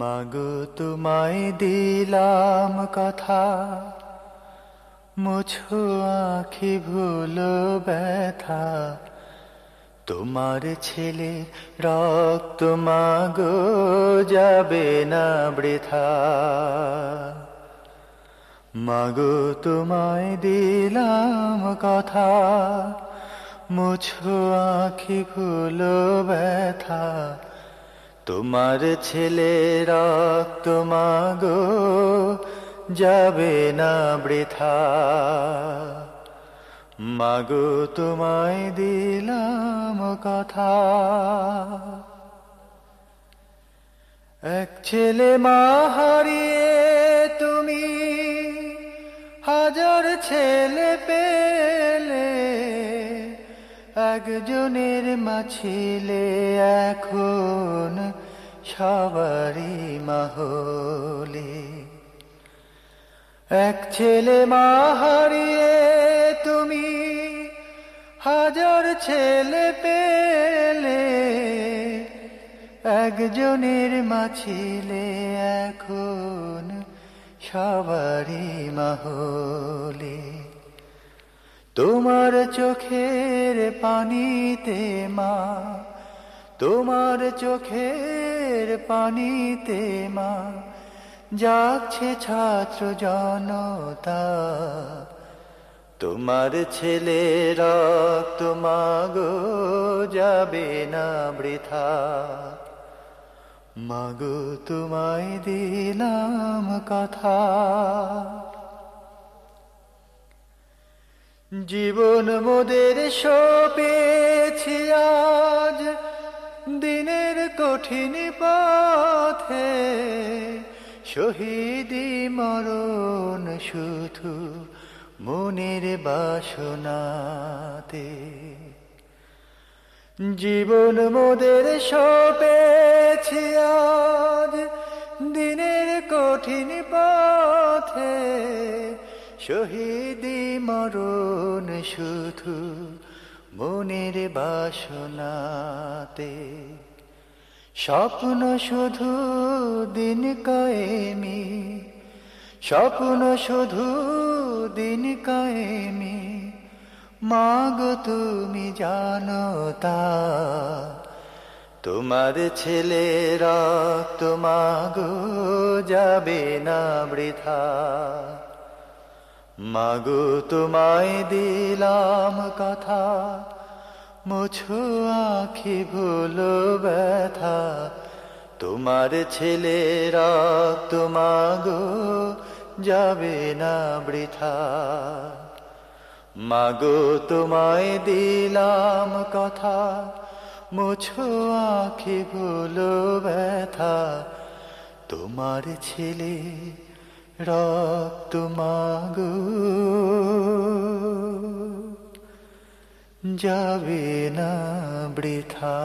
মাগো তোমায় দিলাম কথা। মুছো আখি ভুলো ব্যথা। তোমার ছেলে রক্ত মাগো যাবে না বৃথা। মাগো তোমায় দিলাম কথা। মুছো আখি ভুলো ব্যথা। তোমার ছেলে রক্ত মাগো, যাবে না বৃথা। মাগো, তোমায় দিলাম কথা। এক ছেলে মা হারিয়ে তুমি, হাজার ছেলে পেলে একজনের মাছিলে এখন সবারই মাহলে। এক ছেলে মা হারিয়ে তুমি হাজার ছেলে পেলে। একজনের মাছিলে এখন সবারই মাহলে। তোমার চোখের পানিতে মা, তোমার চোখের পানিতে মা যাচ্ছে ছাত্র জনতা। তোমার ছেলে রক্ত মাগো যাবে না বৃথা। মাগো তোমায় দিলাম কথা। জীবন মোদের সপেছি আজ, দিনের কঠিন পথে। শহীদি মরণ শুধু মনের বাসনাতে। জীবন মোদের সপেছি আজ, দিনের কঠিন পথে। শহীদি মরণ শুধু মনের বাসনাতে। স্বপ্ন শুধু দিন কয়েমি, স্বপ্ন শুধু দিন কয়েমি। মাগো তুমি জানো তা, তোমার ছেলেরা রক্ত মাগো যাবে না বৃথা। মাগো, তোমায় দিলাম কথা। মুছো আখি, ভুলো ব্যথা। তোমার ছেলেরা রক্ত মাগো, যাবে না বৃথা। মাগো, তোমায় দিলাম কথা। মুছো আখি, ভুলো ব্যথা। তোমার ছেলে রক্ত মাগো যাবে না বৃথা